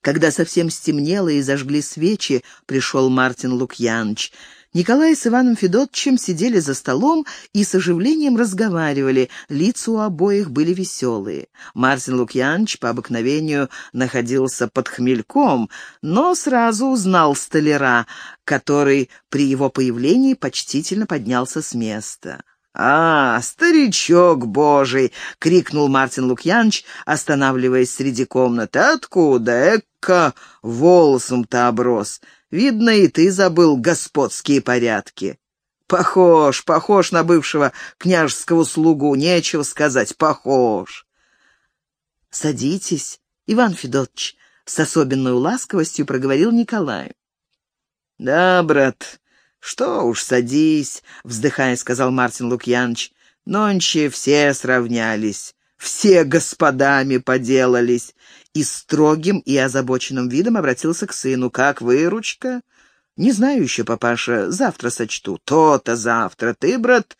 Когда совсем стемнело и зажгли свечи, пришел Мартин Лукьяныч. Николай с Иваном Федотчем сидели за столом и с оживлением разговаривали, лица у обоих были веселые. Мартин Лукьянович по обыкновению находился под хмельком, но сразу узнал столяра, который при его появлении почтительно поднялся с места. «А, старичок божий!» — крикнул Мартин Лукьянович, останавливаясь среди комнаты. «Откуда? Эка волосом-то оброс! Видно, и ты забыл господские порядки. Похож, похож на бывшего княжеского слугу, нечего сказать, похож. Садитесь, Иван Федотович, с особенной ласковостью проговорил Николай. Да, брат, что уж садись, вздыхая, сказал Мартин Лукьянович. Нонче все сравнялись, все господами поделались и строгим и озабоченным видом обратился к сыну. «Как выручка?» «Не знаю еще, папаша, завтра сочту». «То-то завтра. Ты, брат,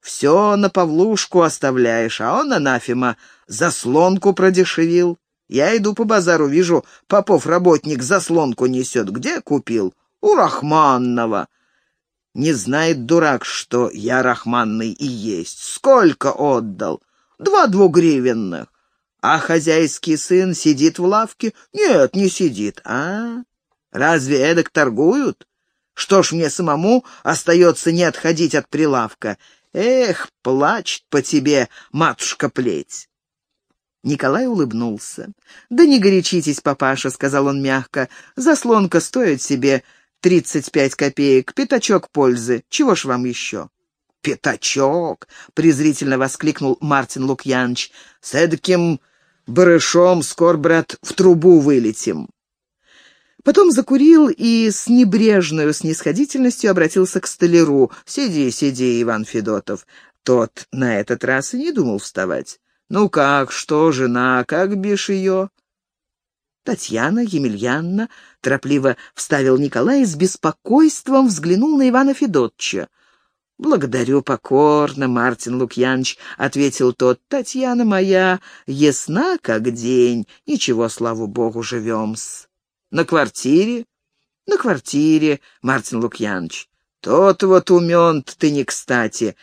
все на Павлушку оставляешь, а он, анафема, заслонку продешевил. Я иду по базару, вижу, Попов работник заслонку несет. Где купил? У Рахманного. Не знает дурак, что я Рахманный и есть. Сколько отдал? Два двугривенных. А хозяйский сын сидит в лавке? Нет, не сидит. А? Разве эдак торгуют? Что ж мне самому остается не отходить от прилавка? Эх, плачет по тебе матушка-плеть. Николай улыбнулся. «Да не горячитесь, папаша», — сказал он мягко. «Заслонка стоит себе тридцать пять копеек, пятачок пользы. Чего ж вам еще?» «Пятачок!» — презрительно воскликнул Мартин Лукьянович. «С эдаким барышом скоро, брат, в трубу вылетим». Потом закурил и с небрежной снисходительностью обратился к столяру. «Сиди, сиди, Иван Федотов». Тот на этот раз и не думал вставать. «Ну как, что жена, как бишь ее?» Татьяна Емельянна торопливо вставил Николай с беспокойством взглянул на Ивана Федотча. «Благодарю покорно, Мартин Лукьянович», — ответил тот. «Татьяна моя ясна, как день. Ничего, слава богу, живем-с». «На квартире?» «На квартире, Мартин Лукьянович. Тот вот умен ты не кстати.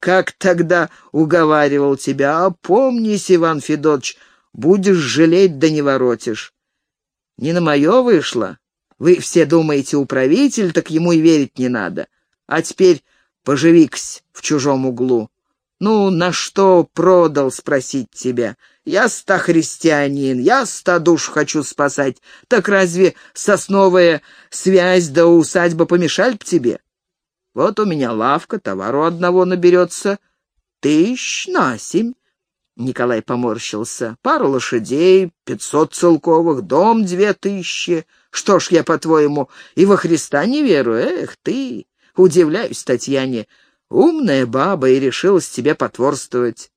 Как тогда уговаривал тебя, опомнись, Иван Федотович, будешь жалеть да не воротишь. Не на мое вышло. Вы все думаете, управитель, так ему и верить не надо. А теперь Поживи-ксь в чужом углу. Ну, на что продал, спросить тебя? Я-ста христианин, я-ста душ хочу спасать. Так разве сосновая связь да усадьба помешали б тебе? Вот у меня лавка, товару одного наберется. Тысяч на семь. Николай поморщился. Пару лошадей, пятьсот целковых, дом две тысячи. Что ж я, по-твоему, и во Христа не верую? Эх ты! Удивляюсь Татьяне. Умная баба и решилась тебе потворствовать.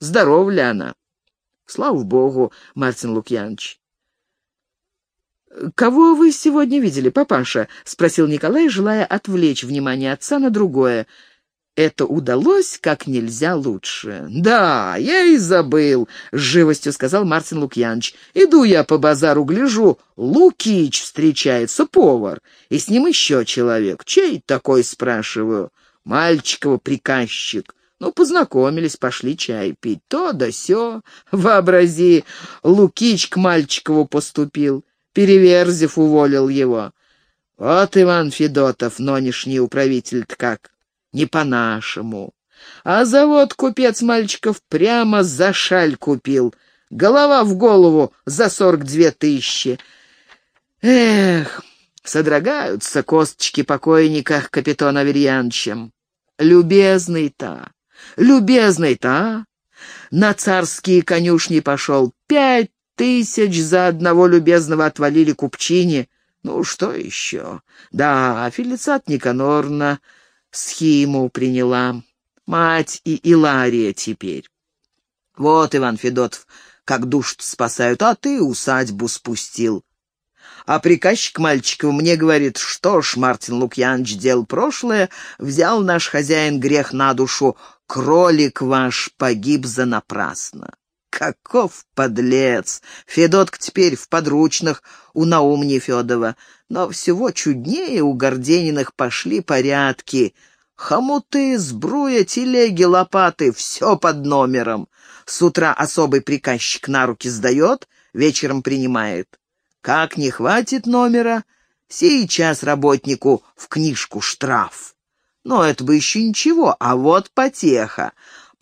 Здорова ли она? Слава богу, Мартин Лукьянович. «Кого вы сегодня видели, папаша?» — спросил Николай, желая отвлечь внимание отца на другое. Это удалось как нельзя лучше. «Да, я и забыл», — с живостью сказал Мартин Лукьянович. «Иду я по базару, гляжу, Лукич встречается, повар, и с ним еще человек. Чей такой, спрашиваю? Мальчикова приказчик». Ну, познакомились, пошли чай пить. То да сё. Вообрази, Лукич к Мальчикову поступил. Переверзев уволил его. Вот Иван Федотов, нынешний управитель-то как не по-нашему. А завод купец мальчиков прямо за шаль купил. Голова в голову за сорок две тысячи. Эх, содрогаются косточки покойника капитана Аверьяновичем. Любезный-то, любезный-то, а? На царские конюшни пошел. Пять тысяч за одного любезного отвалили купчине. Ну, что еще? Да, Фелицат Никанорна схему приняла. Мать и Илария теперь. Вот, Иван Федотов, как душ спасают, а ты усадьбу спустил. А приказчик мальчиков мне говорит, что ж, Мартин Лукьянович, дел прошлое, взял наш хозяин грех на душу, кролик ваш погиб за напрасно. Каков подлец! Федотка теперь в подручных у Наумни Федова. Но всего чуднее у Гордениных пошли порядки. Хомуты, сбруя, телеги, лопаты — все под номером. С утра особый приказчик на руки сдает, вечером принимает. Как не хватит номера, сейчас работнику в книжку штраф. Но это бы еще ничего, а вот потеха.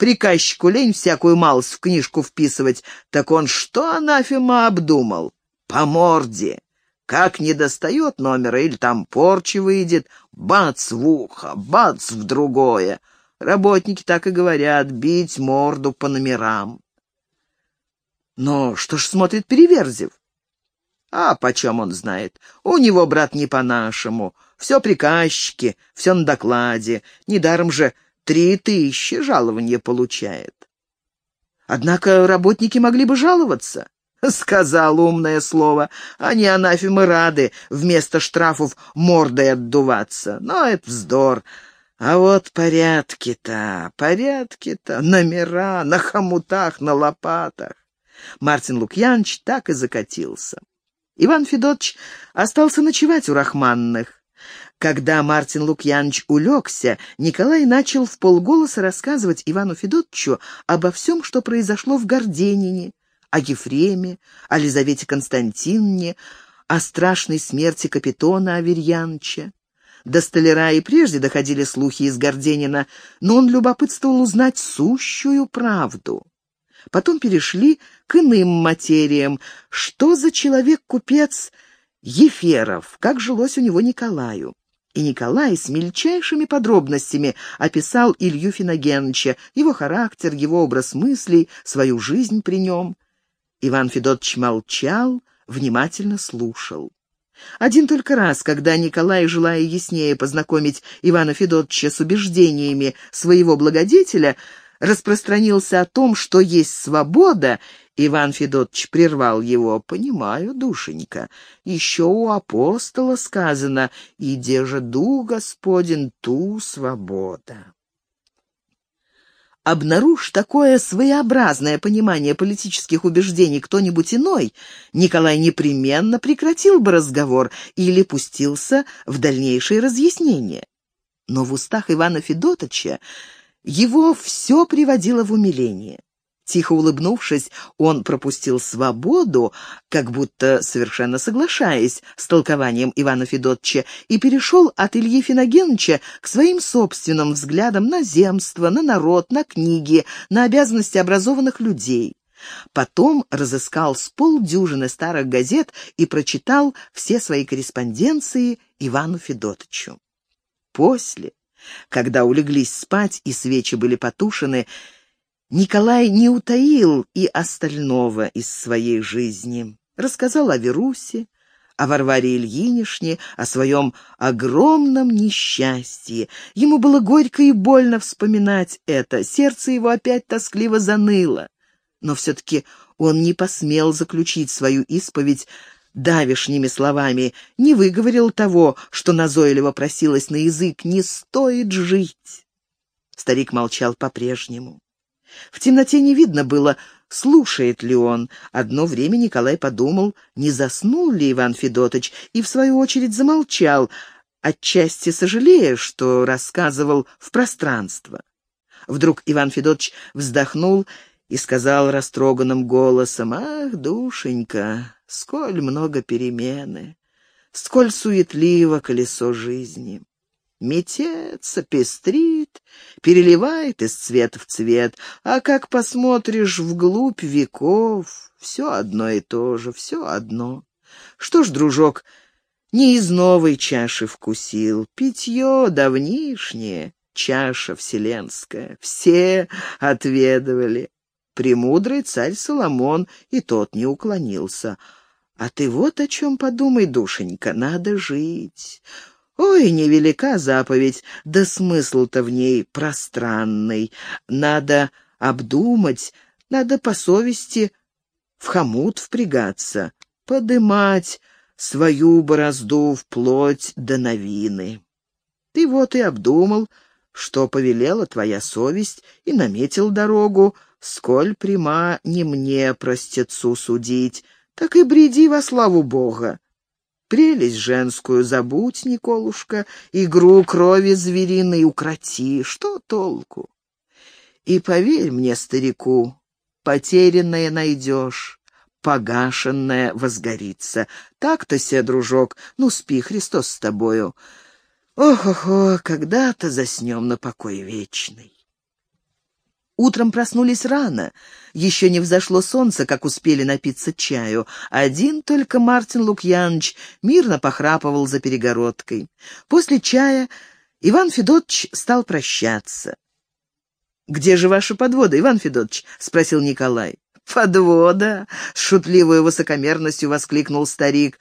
Приказчику лень всякую малость в книжку вписывать, так он что анафема обдумал? По морде. Как не достает номера или там порчи выйдет, бац в ухо, бац в другое. Работники так и говорят, бить морду по номерам. Но что ж смотрит Переверзев? А почем он знает? У него, брат, не по-нашему. Все приказчики, все на докладе. Недаром же Три тысячи жалования получает. Однако работники могли бы жаловаться. Сказал умное слово. Они анафемы рады вместо штрафов мордой отдуваться. Но это вздор. А вот порядки-то, порядки-то, номера на хомутах, на лопатах. Мартин Лукьянович так и закатился. Иван Федотович остался ночевать у Рахманных. Когда Мартин Лукьянович улегся, Николай начал в полголоса рассказывать Ивану Федотовичу обо всем, что произошло в Горденине, о Ефреме, о Лизавете Константиновне, о страшной смерти капитона Аверьяновича. До столяра и прежде доходили слухи из Горденина, но он любопытствовал узнать сущую правду. Потом перешли к иным материям. Что за человек-купец Еферов? Как жилось у него Николаю? И Николай с мельчайшими подробностями описал Илью Финогеновича, его характер, его образ мыслей, свою жизнь при нем. Иван Федотович молчал, внимательно слушал. Один только раз, когда Николай, желая яснее познакомить Ивана Федотовича с убеждениями своего благодетеля, распространился о том, что есть свобода, Иван Федотович прервал его. «Понимаю, душенька, еще у апостола сказано, иде же дух Господень, ту свобода». Обнаружь такое своеобразное понимание политических убеждений кто-нибудь иной, Николай непременно прекратил бы разговор или пустился в дальнейшие разъяснения. Но в устах Ивана Федотовича его все приводило в умиление. Тихо улыбнувшись, он пропустил свободу, как будто совершенно соглашаясь с толкованием Ивана Федотча, и перешел от Ильи Финогеновича к своим собственным взглядам на земство, на народ, на книги, на обязанности образованных людей. Потом разыскал с полдюжины старых газет и прочитал все свои корреспонденции Ивану Федотовичу. После, когда улеглись спать и свечи были потушены, Николай не утаил и остального из своей жизни. Рассказал о Верусе, о Варваре Ильинишне, о своем огромном несчастье. Ему было горько и больно вспоминать это, сердце его опять тоскливо заныло. Но все-таки он не посмел заключить свою исповедь давишними словами, не выговорил того, что назойливо просилось на язык «не стоит жить». Старик молчал по-прежнему. В темноте не видно было, слушает ли он. Одно время Николай подумал, не заснул ли Иван Федотович, и в свою очередь замолчал, отчасти сожалея, что рассказывал в пространство. Вдруг Иван Федотович вздохнул и сказал растроганным голосом, «Ах, душенька, сколь много перемены, сколь суетливо колесо жизни!» Метется, пестрит, переливает из цвета в цвет, а как посмотришь вглубь веков, все одно и то же, все одно. Что ж, дружок, не из новой чаши вкусил, питье давнишнее, чаша вселенская, все отведывали. Премудрый царь Соломон и тот не уклонился. А ты вот о чем подумай, душенька, надо жить. Ой, невелика заповедь, да смысл-то в ней пространный. Надо обдумать, надо по совести в хомут впрягаться, подымать свою борозду вплоть до новины. Ты вот и обдумал, что повелела твоя совесть, и наметил дорогу, сколь пряма не мне, простецу, судить, так и бреди во славу Бога. Прелесть женскую забудь, Николушка, игру крови звериной укроти, что толку? И поверь мне, старику, потерянное найдешь, погашенное возгорится. Так-то се, дружок, ну спи, Христос с тобою. Ох-ох-ох, когда-то заснем на покой вечный. Утром проснулись рано. Еще не взошло солнце, как успели напиться чаю. Один только Мартин Лукьянович мирно похрапывал за перегородкой. После чая Иван Федотович стал прощаться. «Где же ваша подвода, Иван Федотович?» — спросил Николай. «Подвода!» — с шутливой высокомерностью воскликнул старик.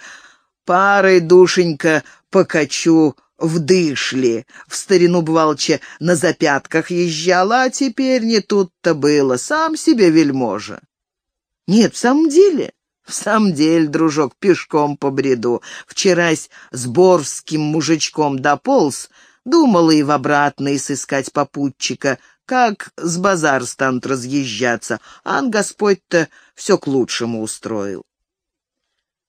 «Парой, душенька, покачу в дышле. В старину бывалче на запятках езжала, а теперь не тут-то было. Сам себе вельможа. Нет, в самом деле. В самом деле, дружок, пешком по бреду. Вчерась с борским мужичком дополз, думала и в обратной сыскать попутчика, как с базар станут разъезжаться, ан Господь-то все к лучшему устроил.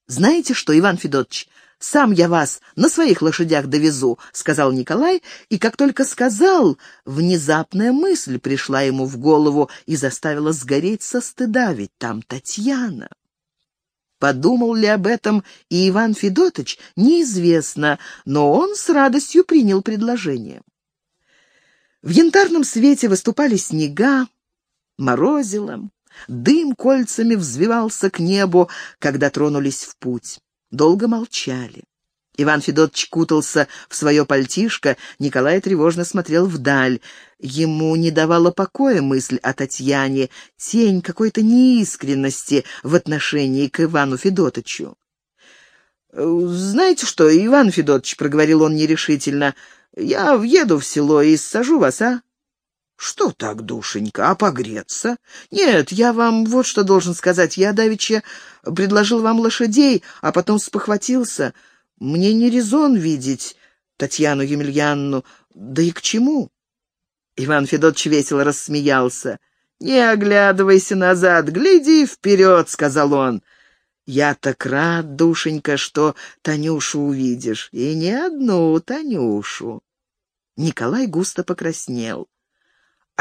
Знаете что, Иван Федотович, сам я вас на своих лошадях довезу», — сказал Николай, и как только сказал, внезапная мысль пришла ему в голову и заставила сгореть со стыда, ведь там Татьяна. Подумал ли об этом и Иван Федотович, неизвестно, но он с радостью принял предложение. В янтарном свете выступали снега, морозило, дым кольцами взвивался к небу, когда тронулись в путь долго молчали. Иван Федотович кутался в свое пальтишко, Николай тревожно смотрел вдаль. Ему не давала покоя мысль о Татьяне, тень какой-то неискренности в отношении к Ивану Федотовичу. «Знаете что, Иван Федотович», — проговорил он нерешительно, — «я въеду в село и сажу вас, а?» «Что так, душенька, а погреться?» «Нет, я вам вот что должен сказать. Я давеча предложил вам лошадей, а потом спохватился. Мне не резон видеть Татьяну Емельянну. Да и к чему?» Иван Федотович весело рассмеялся. «Не оглядывайся назад, гляди вперед», — сказал он. «Я так рад, душенька, что Танюшу увидишь, и не одну Танюшу». Николай густо покраснел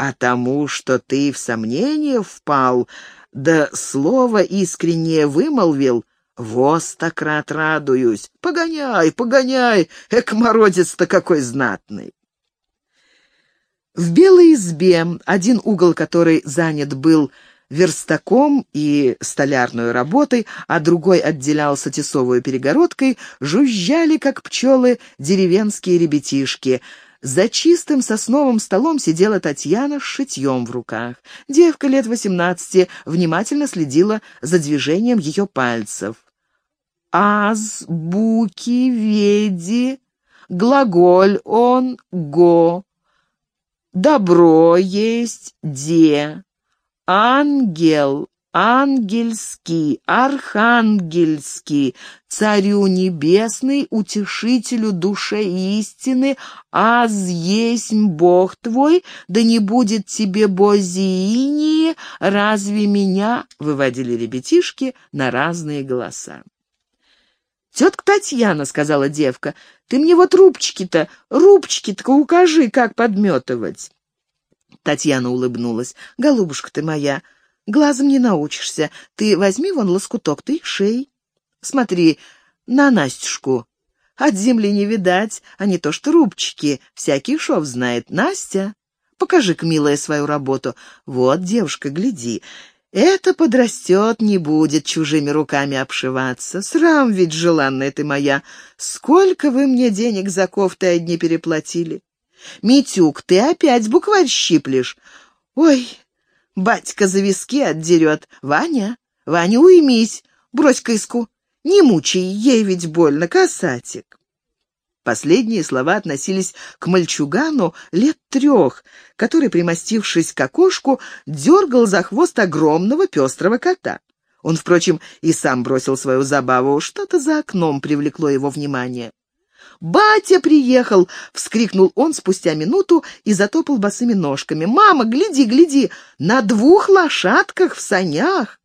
а тому, что ты в сомнение впал, да слово искреннее вымолвил, рад радуюсь. Погоняй, погоняй, эк, морозец-то какой знатный. В белой избе, один угол которой занят был верстаком и столярной работой, а другой отделялся тесовой перегородкой, жужжали, как пчелы, деревенские ребятишки — за чистым сосновым столом сидела Татьяна с шитьем в руках. Девка лет восемнадцати внимательно следила за движением ее пальцев. «Аз, буки, веди, глаголь он, го, добро есть, де, ангел, ангельский, архангельский, царю небесный, утешителю душе истины, аз есть Бог твой, да не будет тебе бозиини, разве меня?» — выводили ребятишки на разные голоса. «Тетка Татьяна», — сказала девка, — «ты мне вот рубчики-то, рубчики-то укажи, как подметывать». Татьяна улыбнулась. «Голубушка ты моя, — Глазом не научишься. Ты возьми вон лоскуток, ты шей. Смотри на Настюшку. От земли не видать, а не то что рубчики. Всякий шов знает. Настя, покажи-ка, милая, свою работу. Вот, девушка, гляди. Это подрастет, не будет чужими руками обшиваться. Срам ведь, желанная ты моя. Сколько вы мне денег за кофты одни переплатили? Митюк, ты опять букварь щиплешь. Ой, Батька за виски отдерет. Ваня, Ваня, уймись, брось кыску. Не мучай, ей ведь больно, касатик. Последние слова относились к мальчугану лет трех, который, примостившись к окошку, дергал за хвост огромного пестрого кота. Он, впрочем, и сам бросил свою забаву. Что-то за окном привлекло его внимание. «Батя приехал!» — вскрикнул он спустя минуту и затопал босыми ножками. «Мама, гляди, гляди! На двух лошадках в санях!»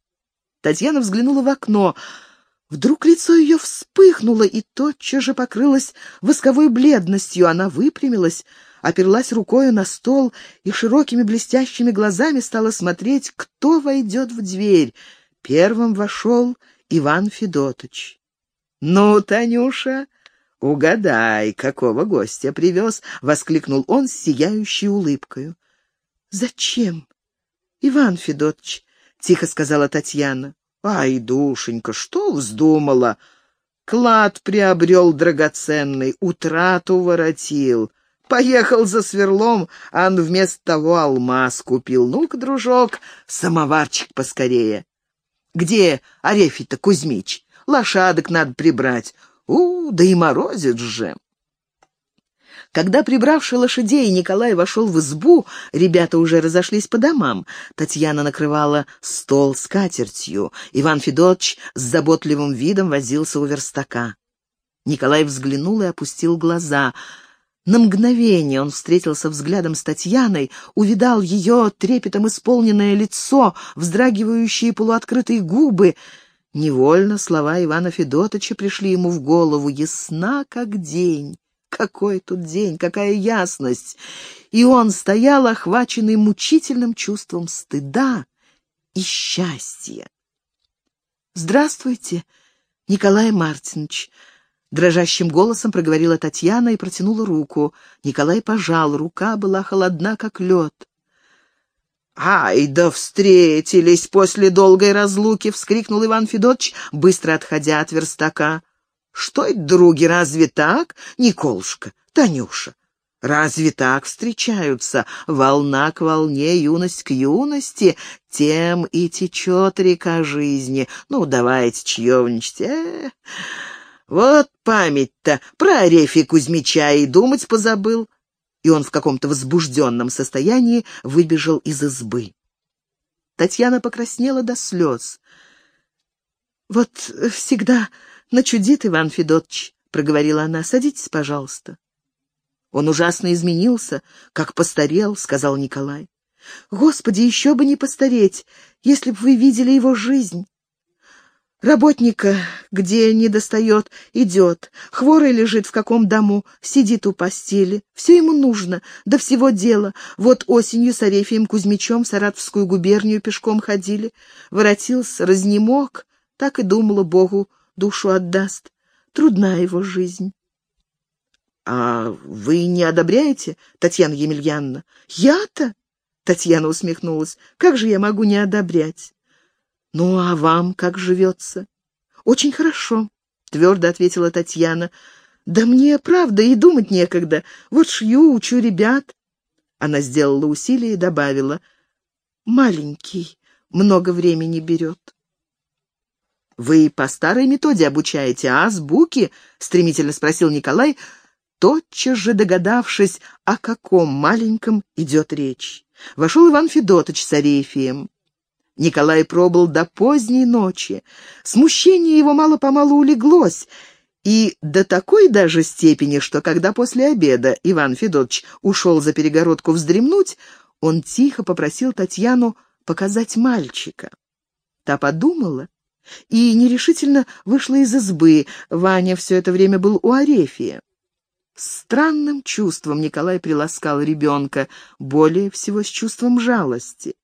Татьяна взглянула в окно. Вдруг лицо ее вспыхнуло и тотчас же покрылось восковой бледностью. Она выпрямилась, оперлась рукою на стол и широкими блестящими глазами стала смотреть, кто войдет в дверь. Первым вошел Иван Федотович. «Ну, Танюша, угадай, какого гостя привез?» — воскликнул он с сияющей улыбкою. «Зачем, Иван Федотович?» — тихо сказала Татьяна. «Ай, душенька, что вздумала? Клад приобрел драгоценный, утрату воротил. Поехал за сверлом, а он вместо того алмаз купил. Ну-ка, дружок, самоварчик поскорее. Где Арефий-то Кузьмич? Лошадок надо прибрать. У, да и морозит же. Когда, прибравший лошадей, Николай вошел в избу, ребята уже разошлись по домам. Татьяна накрывала стол с катертью. Иван Федотович с заботливым видом возился у верстака. Николай взглянул и опустил глаза — на мгновение он встретился взглядом с Татьяной, увидал ее трепетом исполненное лицо, вздрагивающие полуоткрытые губы. Невольно слова Ивана Федотовича пришли ему в голову. Ясна, как день. Какой тут день, какая ясность! И он стоял, охваченный мучительным чувством стыда и счастья. «Здравствуйте, Николай Мартинович!» Дрожащим голосом проговорила Татьяна и протянула руку. Николай пожал, рука была холодна, как лед. «Ай, да встретились после долгой разлуки!» — вскрикнул Иван Федотович, быстро отходя от верстака. «Что это, други, разве так? Николушка, Танюша, разве так встречаются? Волна к волне, юность к юности, тем и течет река жизни. Ну, давайте чаевничать, э вот память-то про Арефия Кузьмича и думать позабыл. И он в каком-то возбужденном состоянии выбежал из избы. Татьяна покраснела до слез. «Вот всегда начудит Иван Федотович», — проговорила она. «Садитесь, пожалуйста». «Он ужасно изменился, как постарел», — сказал Николай. «Господи, еще бы не постареть, если бы вы видели его жизнь. Работника, где не достает, идет. Хворый лежит в каком дому, сидит у постели. Все ему нужно, до всего дела. Вот осенью с Арефием Кузьмичом в Саратовскую губернию пешком ходили. Воротился, разнемог, так и думала, Богу душу отдаст. Трудна его жизнь. — А вы не одобряете, Татьяна Емельяновна? — Я-то? — Татьяна усмехнулась. — Как же я могу не одобрять? «Ну, а вам как живется?» «Очень хорошо», — твердо ответила Татьяна. «Да мне, правда, и думать некогда. Вот шью, учу ребят». Она сделала усилие и добавила. «Маленький, много времени берет». «Вы по старой методе обучаете, азбуки?» — стремительно спросил Николай, тотчас же догадавшись, о каком маленьком идет речь. Вошел Иван Федотович с Арефием. Николай пробыл до поздней ночи. Смущение его мало-помалу улеглось, и до такой даже степени, что когда после обеда Иван Федотович ушел за перегородку вздремнуть, он тихо попросил Татьяну показать мальчика. Та подумала и нерешительно вышла из избы. Ваня все это время был у Арефия. Странным чувством Николай приласкал ребенка, более всего с чувством жалости.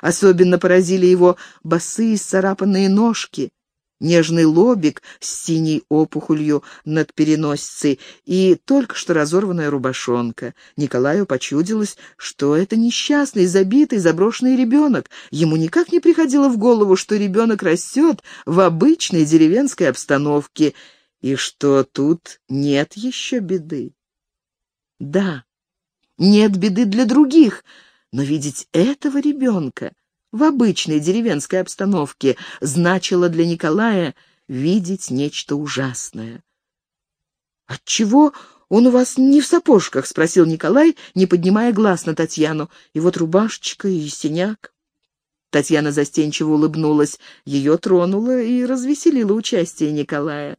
Особенно поразили его босые царапанные ножки, нежный лобик с синей опухолью над переносицей и только что разорванная рубашонка. Николаю почудилось, что это несчастный, забитый, заброшенный ребенок. Ему никак не приходило в голову, что ребенок растет в обычной деревенской обстановке и что тут нет еще беды. Да, нет беды для других — но видеть этого ребенка в обычной деревенской обстановке значило для Николая видеть нечто ужасное. «Отчего он у вас не в сапожках?» — спросил Николай, не поднимая глаз на Татьяну. «И вот рубашечка и синяк». Татьяна застенчиво улыбнулась. Ее тронуло и развеселило участие Николая.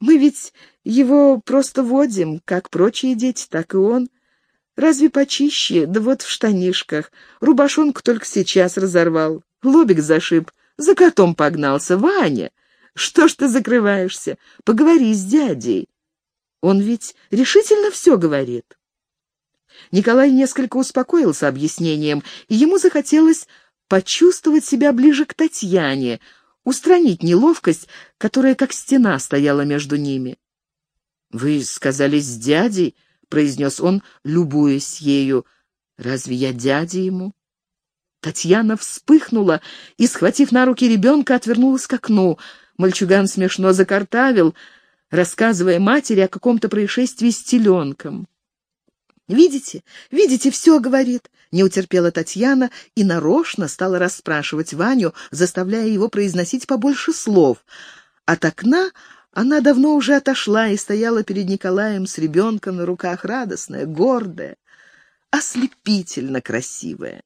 Мы ведь его просто водим, как прочие дети, так и он. Разве почище, да вот в штанишках. Рубашонку только сейчас разорвал. Лобик зашиб, за котом погнался. Ваня, что ж ты закрываешься? Поговори с дядей. Он ведь решительно все говорит. Николай несколько успокоился объяснением, и ему захотелось почувствовать себя ближе к Татьяне, устранить неловкость, которая как стена стояла между ними. «Вы сказали с дядей?» — произнес он, любуясь ею. «Разве я дядя ему?» Татьяна вспыхнула и, схватив на руки ребенка, отвернулась к окну. Мальчуган смешно закартавил, рассказывая матери о каком-то происшествии с теленком. «Видите, видите, все говорит», — не утерпела Татьяна и нарочно стала расспрашивать Ваню, заставляя его произносить побольше слов. От окна она давно уже отошла и стояла перед Николаем с ребенком на руках, радостная, гордая, ослепительно красивая.